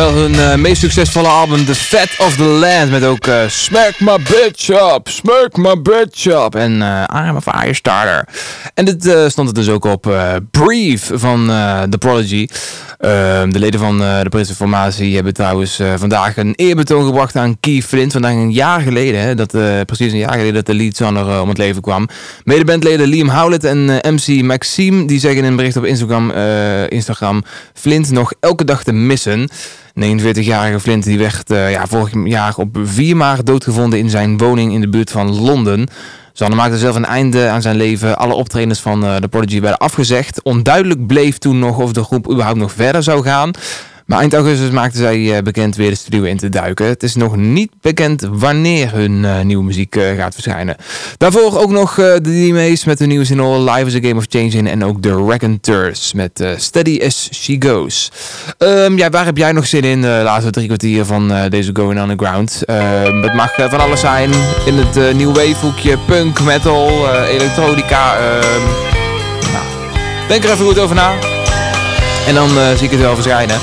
Wel hun uh, meest succesvolle album, The Fat of the Land. Met ook uh, Smack My Bitch Up, Smack My Bitch Up en uh, I'm a Firestarter. En dit stond er dus ook op Brief van The Prodigy. Ehm, de leden van de Britse formatie hebben trouwens vandaag een eerbetoon gebracht aan Keith Flint. Vandaag een jaar geleden, dat, precies een jaar geleden dat de leadzanger om het leven kwam. Medebandleden Liam Howlett en MC Maxime, die zeggen in een bericht op Instagram, Instagram Flint nog elke dag te missen. 49-jarige Flint die werd uh, ja, vorig jaar op 4 maart doodgevonden in zijn woning in de buurt van Londen. Zanne maakte zelf een einde aan zijn leven. Alle optredens van uh, de Prodigy werden afgezegd. Onduidelijk bleef toen nog of de groep überhaupt nog verder zou gaan. Maar eind augustus maakten zij eh, bekend weer de studio in te duiken. Het is nog niet bekend wanneer hun uh, nieuwe muziek uh, gaat verschijnen. Daarvoor ook nog de DMA's met de nieuwe single Live is a Game of Changing. En ook de Raconteurs met Steady as She Goes. Um, ja, waar heb jij nog zin in de laatste drie kwartier van deze Going Underground? Um, het mag van alles zijn in het wave hoekje. Punk, metal, elektronica. Um, nou, denk er even goed over na. En dan zie ik het wel verschijnen.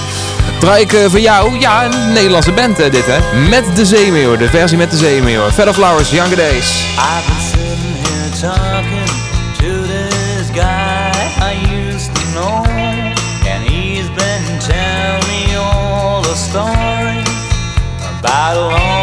Draai ik uh, voor jou, ja, een Nederlandse band uh, dit hè. Met de Zeemeeuw, de versie met de Zeemeeuw. Feather Flowers, Younger Days. I've been here talking to this guy I used to know. And he's been telling me all the stories about a long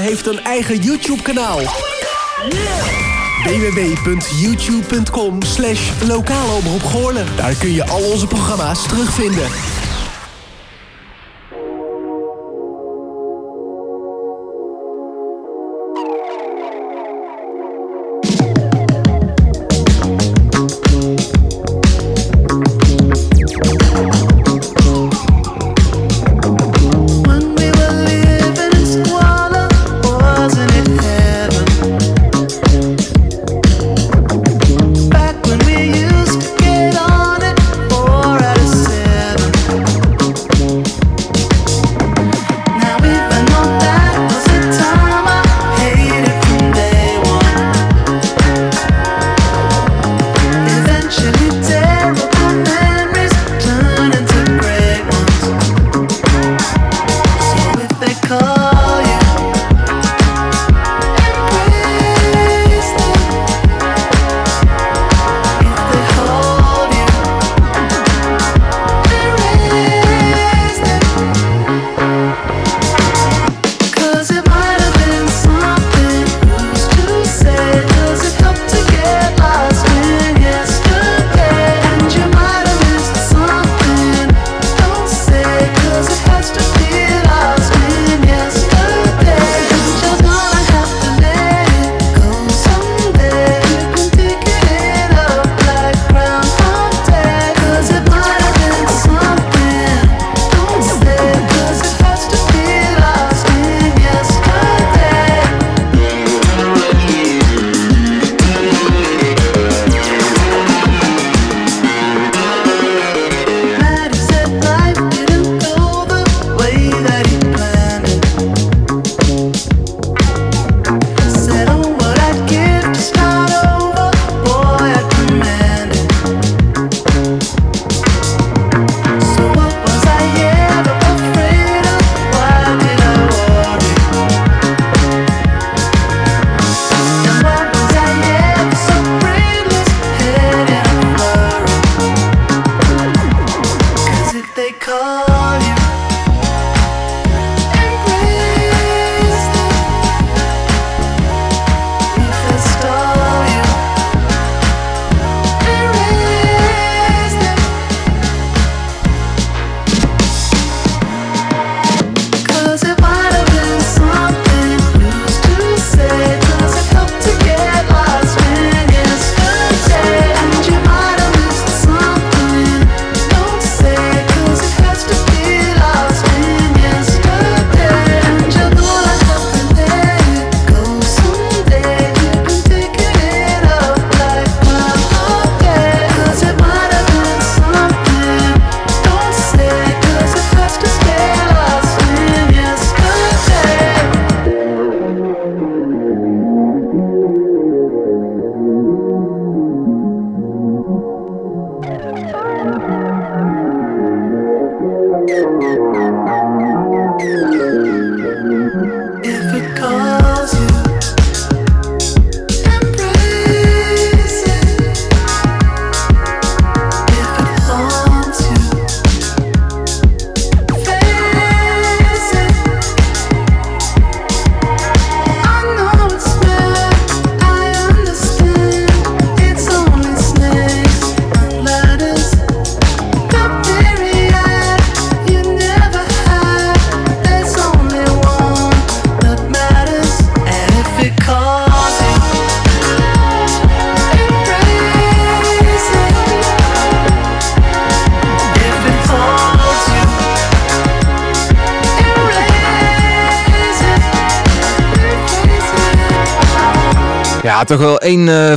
heeft een eigen YouTube-kanaal. www.youtube.com slash lokaleomroep Daar kun je al onze programma's terugvinden.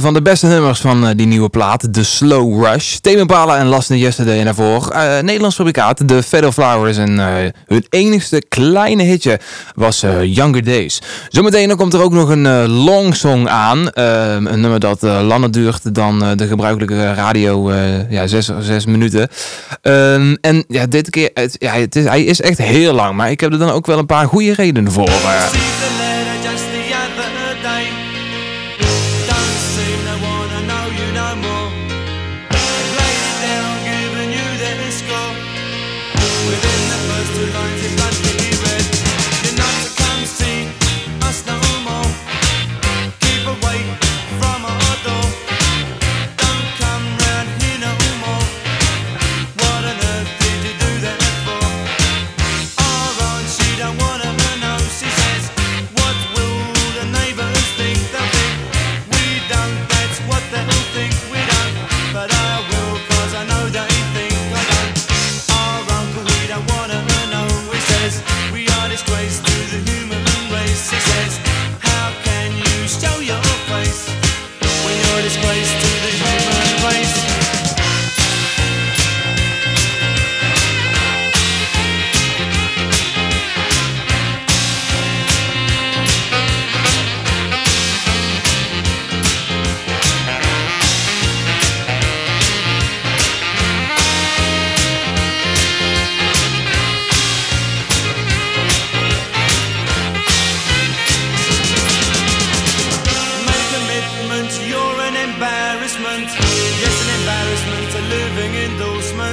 Van de beste nummers van uh, die nieuwe plaat. The Slow Rush. Tame Pala en Last Yesterday en daarvoor. Uh, Nederlands fabrikaat, The Feather Flowers. En hun enigste kleine hitje was Younger Days. Zometeen komt er ook nog een long song aan. een nummer dat langer duurt dan de gebruikelijke radio. ja, zes, zes minuten. Ehm, en ja, dit keer, ja, het is, hij is echt heel lang. Maar ik heb er dan ook wel een paar goede redenen voor.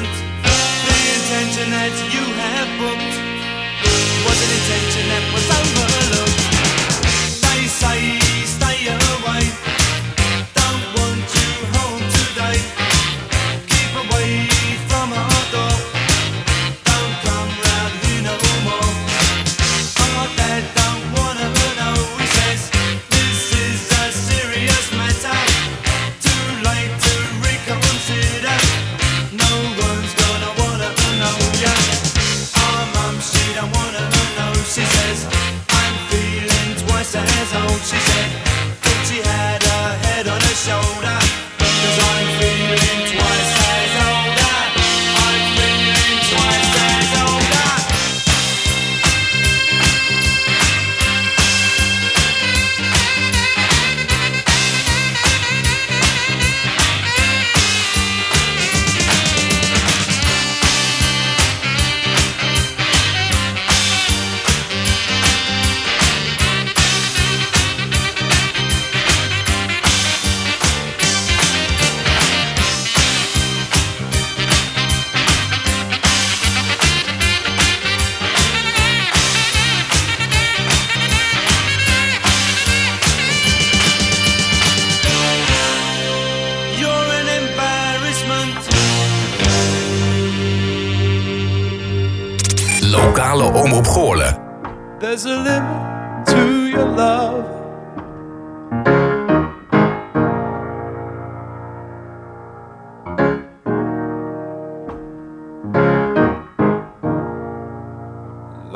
want the intention that you have booked was an intention that was overlooked. They say.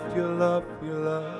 love, your love, your love,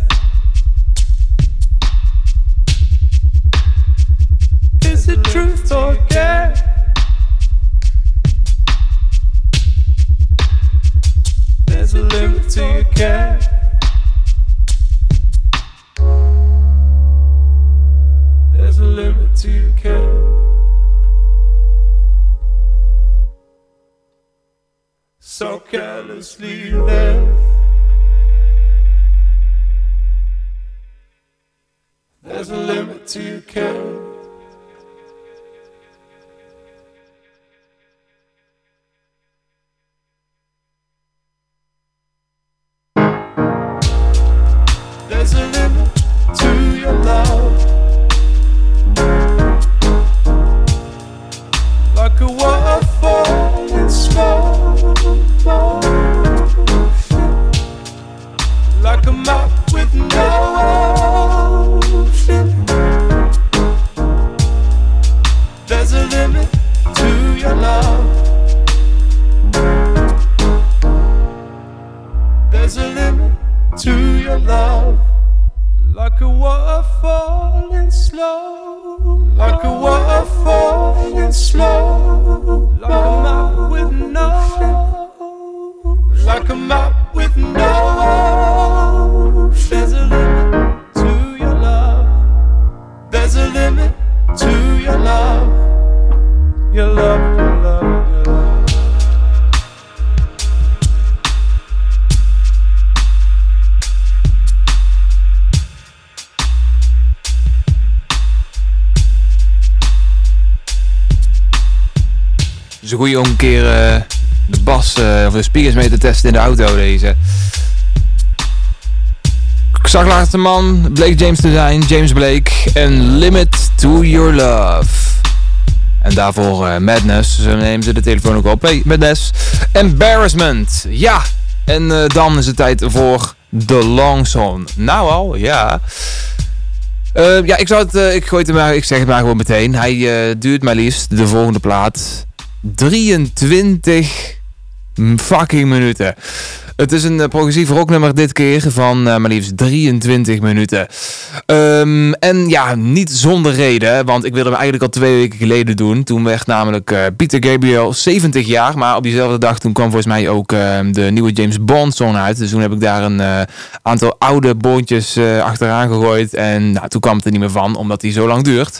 There. There's a limit to care. Goeie om een keer eh, de bas eh, of de speakers mee te testen in de auto deze. Ik zag laatst een man, Blake James te zijn, James Blake, en Limit to Your Love. En daarvoor eh, Madness, zo nemen ze de telefoon ook op. Hey, Madness. Embarrassment, ja. En dan is het tijd voor The Long Song. Nou al, ja. Ja, ik, zou het, ik, gooi het maar, ik zeg het maar gewoon meteen. Hij duurt maar liefst de volgende plaat 23 fucking minuten. Het is een uh, progressief rocknummer dit keer van uh, maar liefst 23 minuten. Um, en ja, niet zonder reden, want ik wilde hem eigenlijk al twee weken geleden doen. Toen werd namelijk uh, Peter Gabriel 70 jaar, maar op diezelfde dag toen kwam volgens mij ook de nieuwe James Bond song uit. Dus toen heb ik daar een aantal oude boontjes achteraan gegooid en nou, toen kwam het er niet meer van, omdat die zo lang duurt.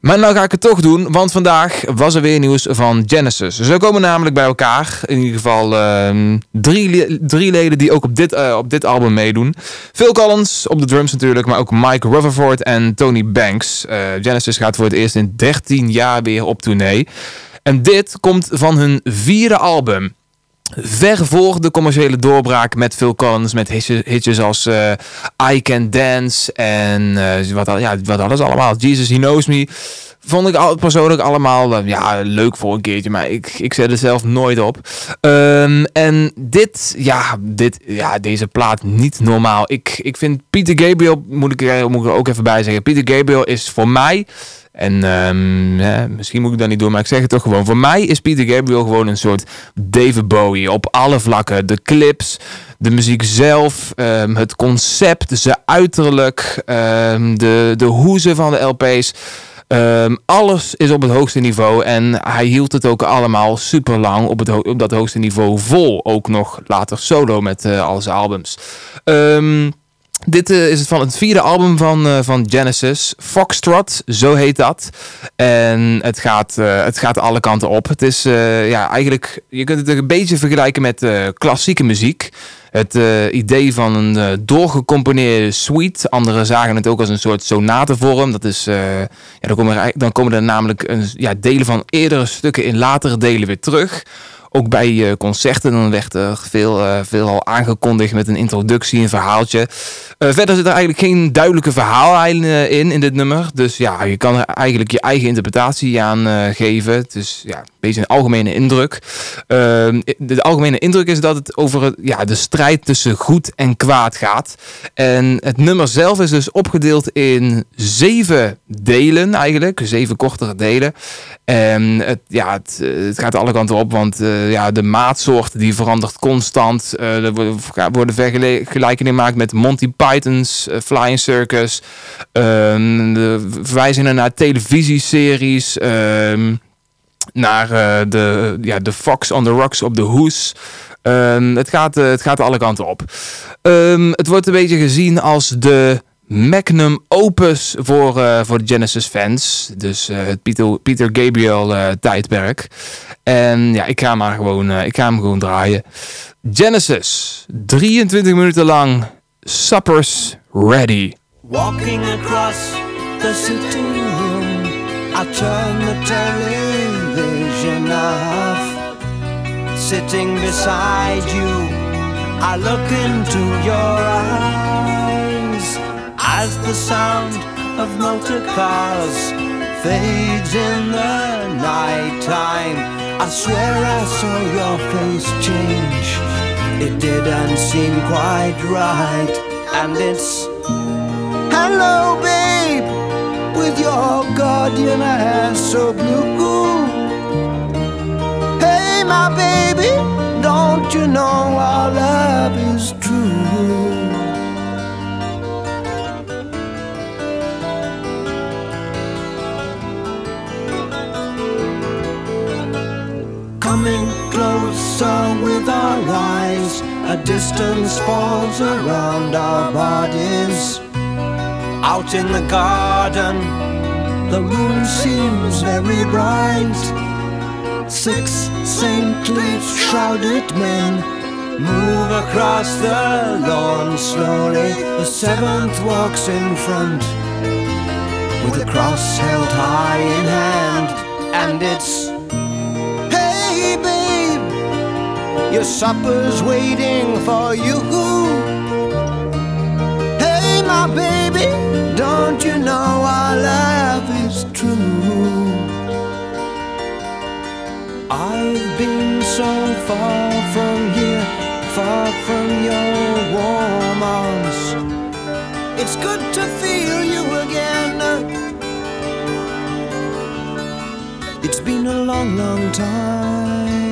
Maar nou ga ik het toch doen, want vandaag was er weer nieuws van Genesis. Ze komen namelijk bij elkaar. In ieder geval uh, drie, drie leden die ook op dit, uh, op dit album meedoen. Phil Collins op de drums natuurlijk, maar ook Mike Rutherford en Tony Banks. Uh, Genesis gaat voor het eerst in 13 jaar weer op tournee. En dit komt van hun vierde album. Ver voor de commerciële doorbraak met Phil Collins, met hitjes, als uh, I Can Dance en uh, wat, ja, wat alles allemaal. Jesus He Knows Me. Vond ik persoonlijk allemaal uh, ja, leuk voor een keertje, maar ik, ik zet er zelf nooit op. Um, en dit, ja, dit, ja, deze plaat niet normaal. Ik, ik vind Peter Gabriel, moet ik, moet er ook even bij zeggen, Peter Gabriel is voor mij en ja, misschien moet ik dat niet doen, maar ik zeg het toch gewoon. Voor mij is Peter Gabriel gewoon een soort David Bowie op alle vlakken. De clips, de muziek zelf, um, het concept, zijn uiterlijk, um, de, de hoezen van de LP's. Alles is op het hoogste niveau en hij hield het ook allemaal super lang op, op dat hoogste niveau vol. Ook nog later solo met uh, al zijn albums. Um, dit uh, is het van het vierde album van, uh, van Genesis. Foxtrot, zo heet dat. En het gaat, uh, het gaat alle kanten op. Het is ja, eigenlijk, je kunt het een beetje vergelijken met klassieke muziek. Het idee van een doorgecomponeerde suite. Anderen zagen het ook als een soort sonatenvorm. Dat is, ja, dan, komen er, dan komen er namelijk een, ja, delen van eerdere stukken in latere delen weer terug ook bij concerten dan werd er veel, veel al aangekondigd met een introductie, een verhaaltje. verder zit er eigenlijk geen duidelijke verhaal in, in dit nummer. Dus ja, je kan er eigenlijk je eigen interpretatie aan geven. Is ja, beetje een algemene indruk. Ehm, de, algemene indruk is dat het over ja, de strijd tussen goed en kwaad gaat. En het nummer zelf is dus opgedeeld in zeven delen eigenlijk. Zeven kortere delen. En het, ja, het, het gaat alle kanten op, want uh, ja, de maatsoort die verandert constant. Uh, er worden vergelijkingen gemaakt met Monty Python's Flying Circus. Ehm, de verwijzingen naar televisieseries. Ehm, naar de, ja, de Fox on the Rocks op de Hoes. Um, het, gaat, het gaat alle kanten op. Um, het wordt een beetje gezien als de magnum opus voor, uh, voor de Genesis fans. Dus het Peter, Peter Gabriel tijdperk. En ja, ik ga, maar gewoon, ik ga hem gewoon draaien. Genesis, 23 minuten lang. Suppers ready. Walking across the sitting room, I turn the television off. Sitting beside you, I look into your eyes as the sound of motor cars fades in the night time. I swear I saw your face change. It didn't seem quite right, and it's hello, babe, with your guardian eyes so blue. My baby, don't you know our love is true? Coming closer with our eyes, a distance falls around our bodies. Out in the garden, the moon seems very bright. Six saintly shrouded men move across the lawn slowly. The seventh walks in front with a cross held high in hand, and it's Hey, babe, your supper's waiting for you. Hey, my baby, don't you know our love is true? I've been so far from here, far from your warm arms. It's good to feel you again. It's been a long, long time.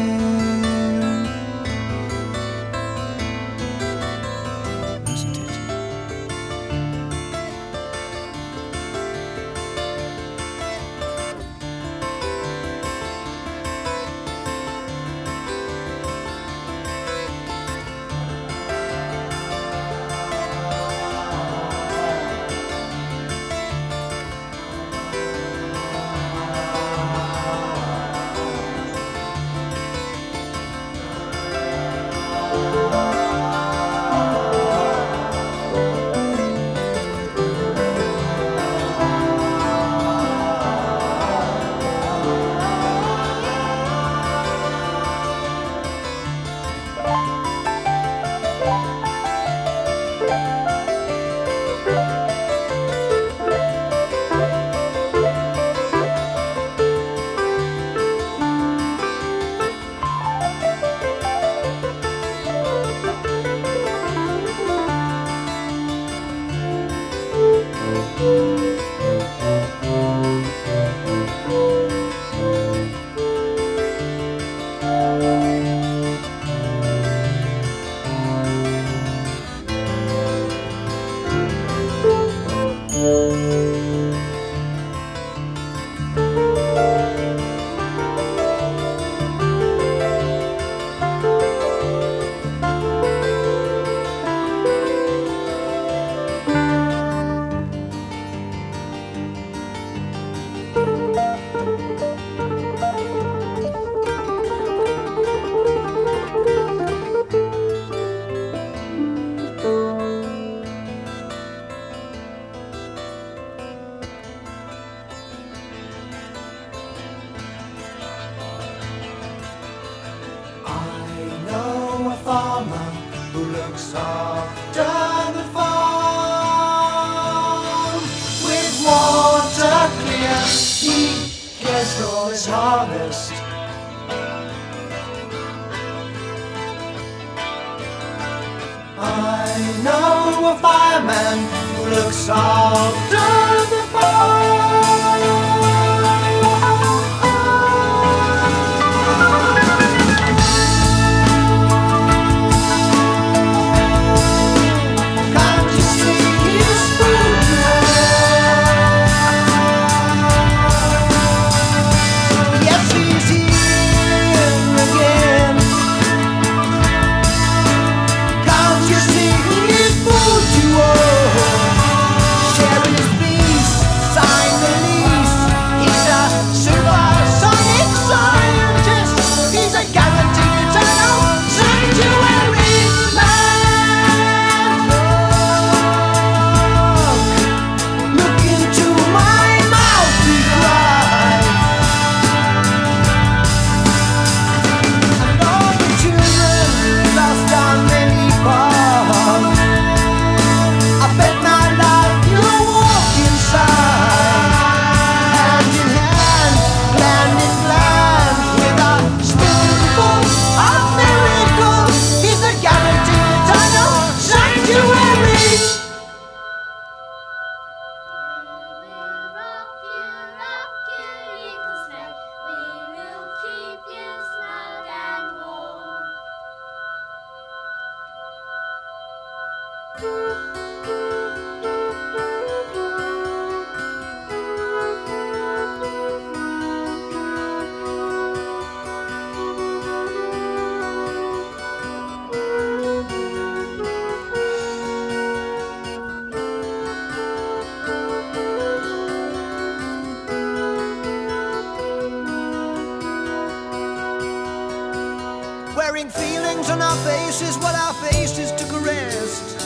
wearing feelings on our faces while our faces took a rest.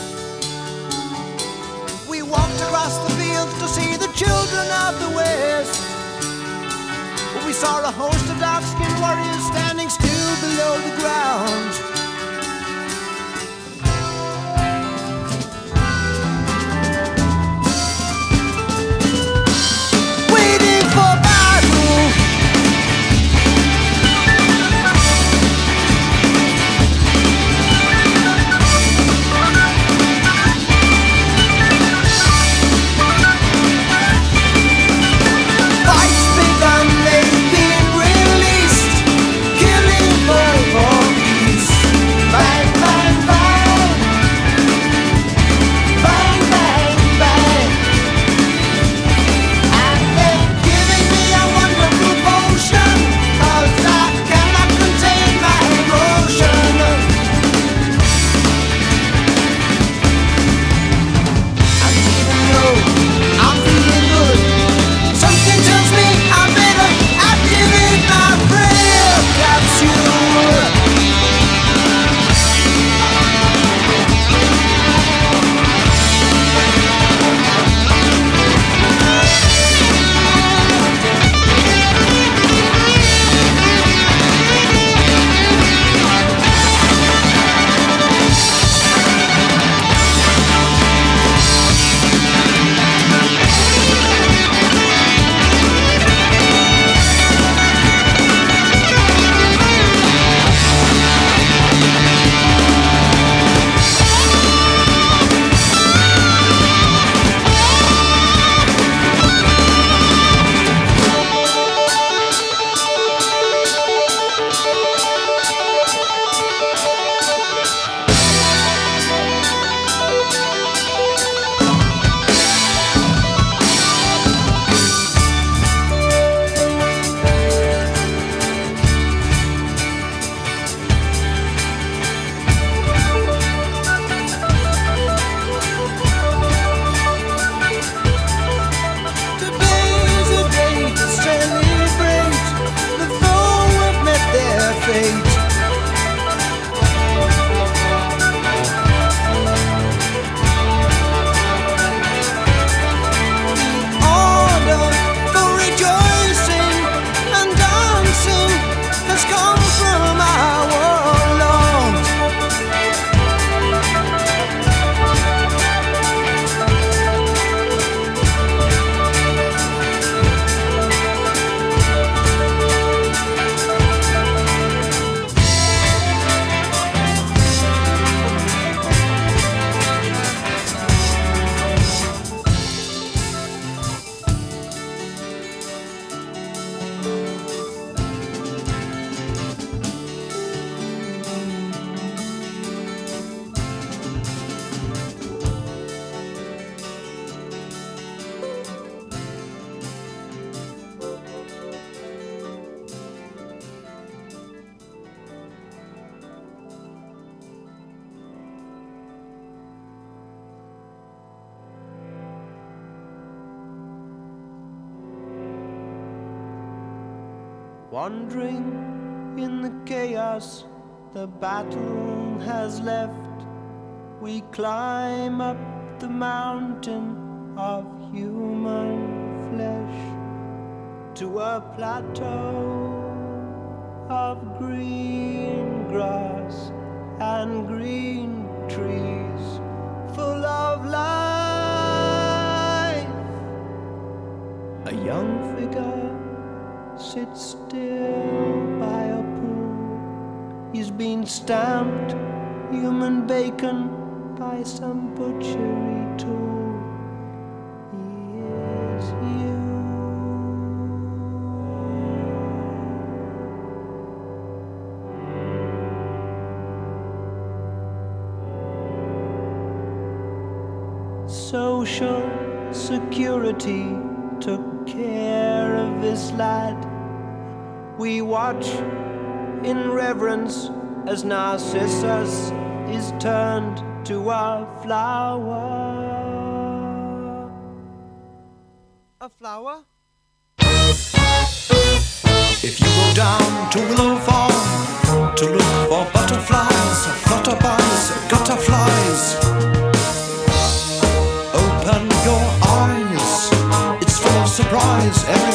We walked across the fields to see the children of the West. We saw a host of dark skinned warriors standing still below the ground. Wandering in the chaos the battle has left, we climb up the mountain of human flesh to a plateau of green grass and green trees full of life. A young figure sits been stamped human bacon by some butchery tool. Social Security took care of this lad. We watch in reverence as Narcissus is turned to a flower. A flower? If you go down to Willow Farm to look for butterflies, flutterbys, gutterflies, open your eyes. It's full of surprise. Every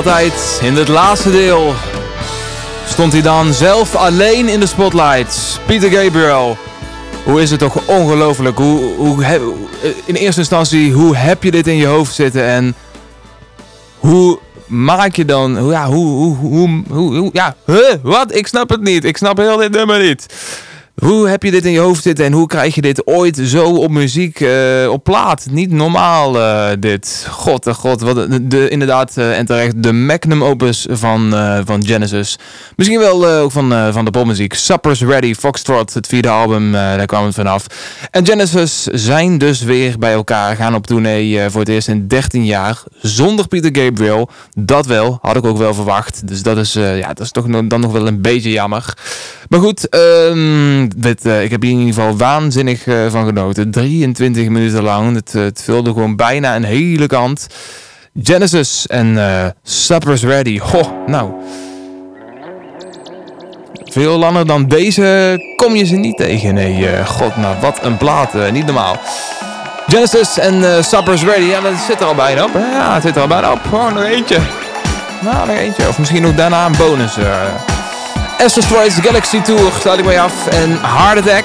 in het laatste deel stond hij dan zelf alleen in de spotlight. Peter Gabriel. Hoe is het toch ongelooflijk? Hoe, hoe, in eerste instantie, hoe heb je dit in je hoofd zitten? En hoe maak je dan... Ja, hoe... hoe, hoe, hoe, ja, wat? Ik snap het niet. Ik snap heel dit nummer niet. Hoe heb je dit in je hoofd zitten en hoe krijg je dit ooit zo op muziek, eh, op plaat? Niet normaal eh, dit. God, oh god, wat de, de- inderdaad eh, en terecht de magnum opus van, van Genesis. Misschien wel ook van, van de popmuziek. Supper's Ready, Foxtrot, het vierde album, daar kwam het vanaf. En Genesis zijn dus weer bij elkaar, gaan op tournee voor het eerst in 13 jaar. Zonder Peter Gabriel, dat wel, had ik ook wel verwacht. Dus dat is, ja, dat is toch dan nog wel een beetje jammer. Maar goed, ehm, eh, ik heb hier in ieder geval waanzinnig eh, van genoten. 23 minuten lang. Het, eh, het vulde gewoon bijna een hele kant. Genesis en Supper's Ready. Ho, nou. Veel langer dan deze kom je ze niet tegen. Nee, god, nou wat een plaat. niet normaal. Genesis en Supper's Ready. Ja, dat zit er al bijna op. Ja, het zit er al bijna op. Oh, nog eentje. Nou, nog eentje. Of misschien ook daarna een bonus. Astro Galaxy Tour sluit ik mee af. En Heart Attack.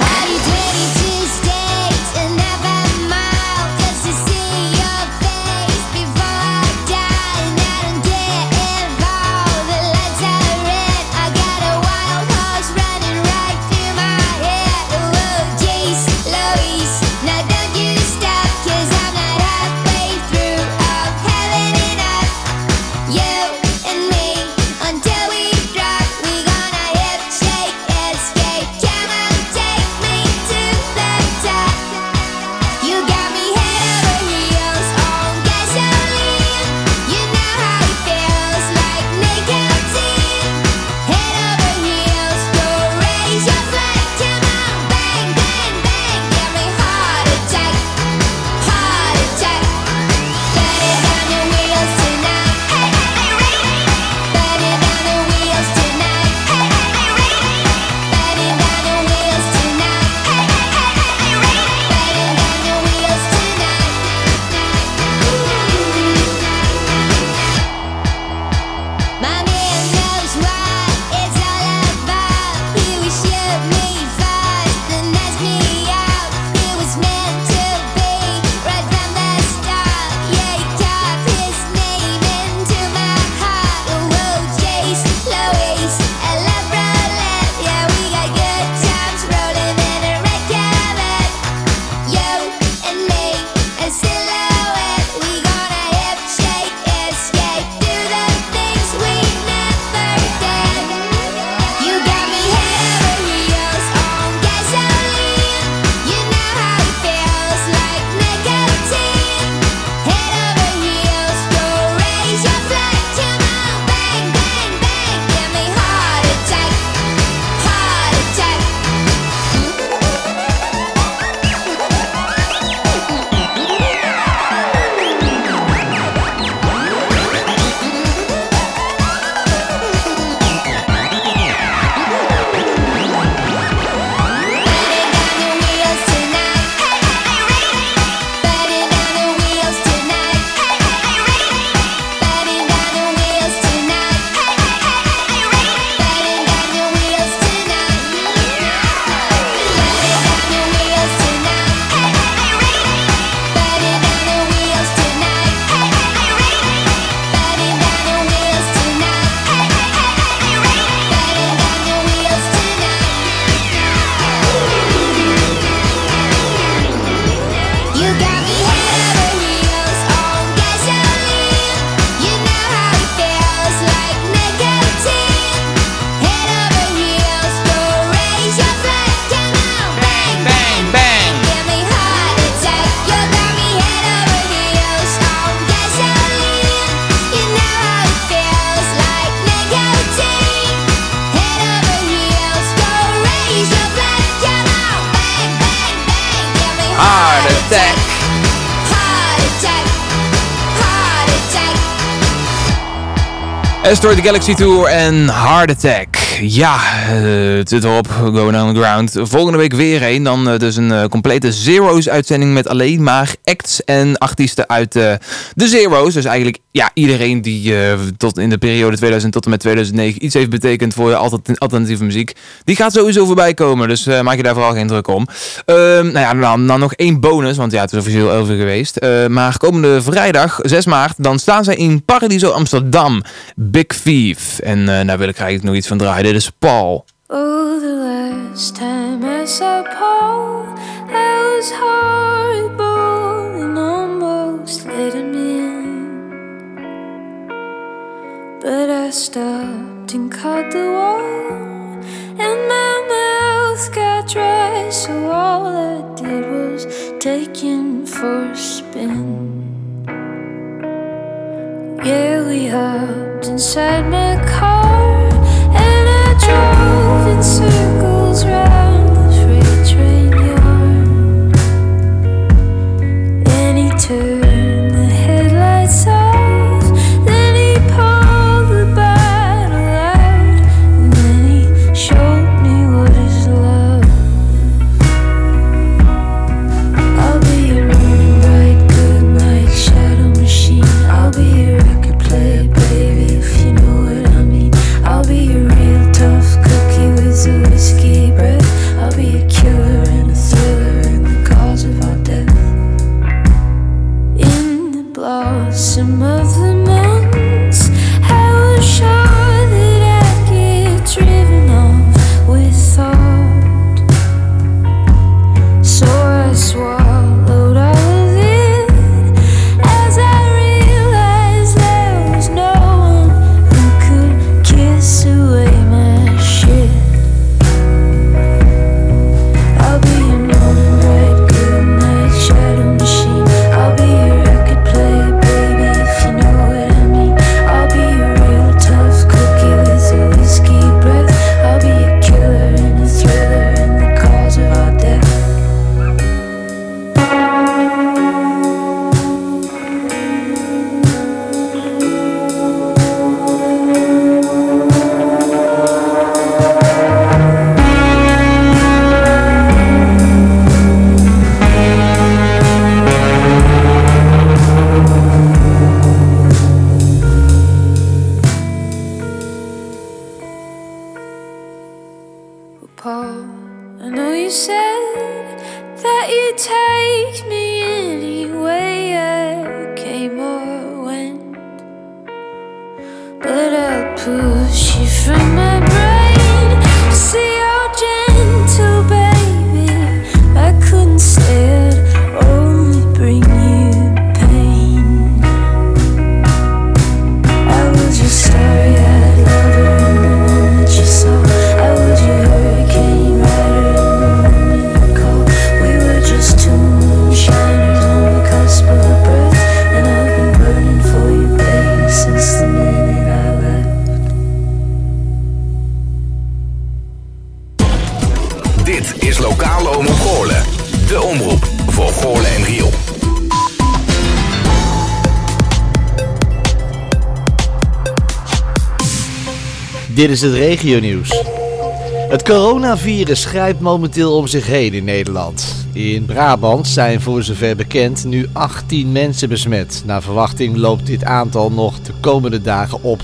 Asteroid Galaxy Tour en Heart Attack. Ja, eh, het zit erop. Going Underground. Volgende week weer een. Dan eh, dus een eh, complete Zero's uitzending met alleen maar acts en artiesten uit de Zero's. Dus eigenlijk ja, iedereen die tot in de periode 2000 tot en met 2009 iets heeft betekend voor je altern- alternatieve muziek. Die gaat sowieso voorbij komen. Dus maak je daar vooral geen druk om. Ehm, nou ja, dan, nog één bonus. Want ja, het is officieel 11 uur geweest. Maar komende vrijdag, 6 maart, dan staan zij in Paradiso Amsterdam. Big Thief. En daar wil ik eigenlijk nog iets van draaien. Dit is Paul. Oh, the last time I saw Paul, that was horrible and almost let him in. But I stopped and caught the wall, and my mouth got dry, so all I did was take him for a spin. Yeah, we hopped inside my Dit is het regionieuws. Het coronavirus grijpt momenteel om zich heen in Nederland. In Brabant zijn voor zover bekend nu 18 mensen besmet. Naar verwachting loopt dit aantal nog de komende dagen op.